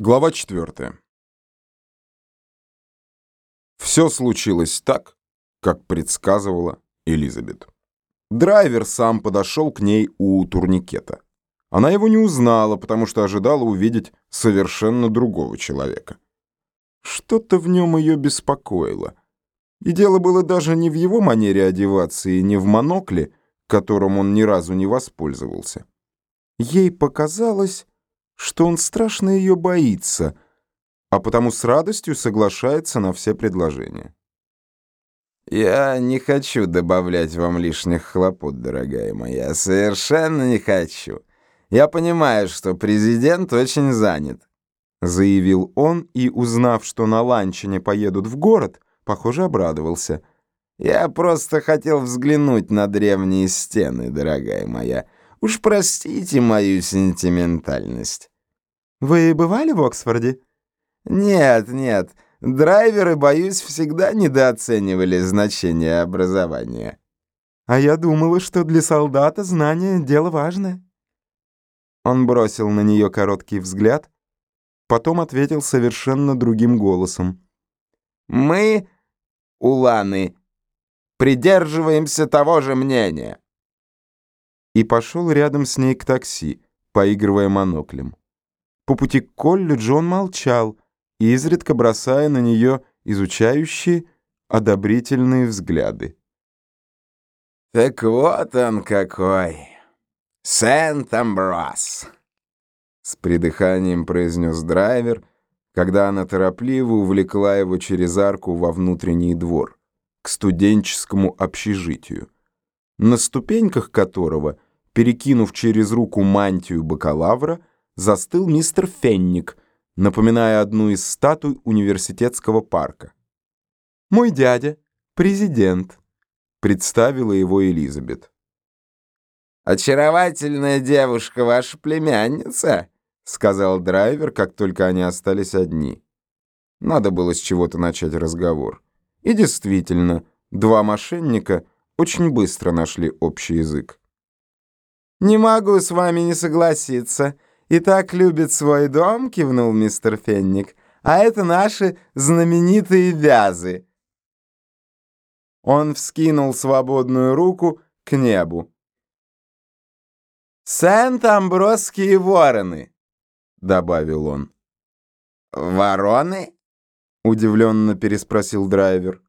Глава 4. Все случилось так, как предсказывала Элизабет. Драйвер сам подошел к ней у турникета. Она его не узнала, потому что ожидала увидеть совершенно другого человека. Что-то в нем ее беспокоило. И дело было даже не в его манере одеваться и не в монокле, которым он ни разу не воспользовался. Ей показалось, что он страшно ее боится, а потому с радостью соглашается на все предложения. «Я не хочу добавлять вам лишних хлопот, дорогая моя, совершенно не хочу. Я понимаю, что президент очень занят», — заявил он и, узнав, что на ланчине поедут в город, похоже, обрадовался. «Я просто хотел взглянуть на древние стены, дорогая моя». Уж простите мою сентиментальность. Вы бывали в Оксфорде? Нет, нет. Драйверы, боюсь, всегда недооценивали значение образования. А я думала, что для солдата знание — дело важное. Он бросил на нее короткий взгляд, потом ответил совершенно другим голосом. «Мы, уланы, придерживаемся того же мнения» и пошел рядом с ней к такси, поигрывая моноклем. По пути к колледжу он молчал, изредка бросая на нее изучающие, одобрительные взгляды. «Так вот он какой! Сент-Амброс!» С придыханием произнес драйвер, когда она торопливо увлекла его через арку во внутренний двор, к студенческому общежитию, на ступеньках которого — перекинув через руку мантию бакалавра, застыл мистер Фенник, напоминая одну из статуй университетского парка. «Мой дядя, президент», — представила его Элизабет. «Очаровательная девушка, ваша племянница», — сказал драйвер, как только они остались одни. Надо было с чего-то начать разговор. И действительно, два мошенника очень быстро нашли общий язык. «Не могу с вами не согласиться. И так любит свой дом», — кивнул мистер Фенник. «А это наши знаменитые вязы». Он вскинул свободную руку к небу. «Сент-Амбросские вороны», — добавил он. «Вороны?» — удивленно переспросил драйвер.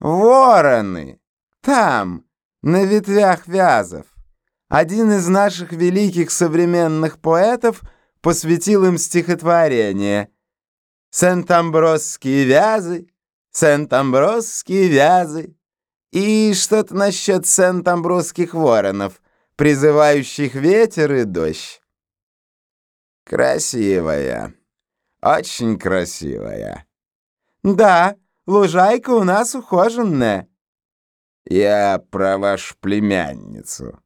«Вороны! Там, на ветвях вязов. Один из наших великих современных поэтов посвятил им стихотворение «Сент-Амбросские вязы, Сент-Амбросские вязы» и что-то насчет Сент-Амбросских воронов, призывающих ветер и дождь. Красивая, очень красивая. Да, лужайка у нас ухоженная. Я про вашу племянницу.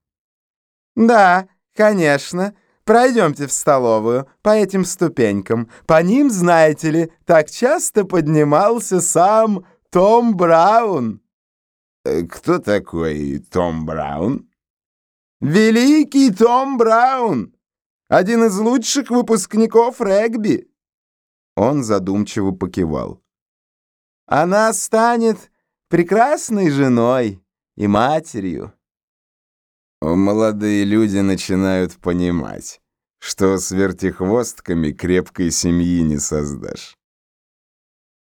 «Да, конечно. Пройдемте в столовую, по этим ступенькам. По ним, знаете ли, так часто поднимался сам Том Браун». Э, «Кто такой Том Браун?» «Великий Том Браун! Один из лучших выпускников регби!» Он задумчиво покивал. «Она станет прекрасной женой и матерью». Молодые люди начинают понимать, что с вертихвостками крепкой семьи не создашь.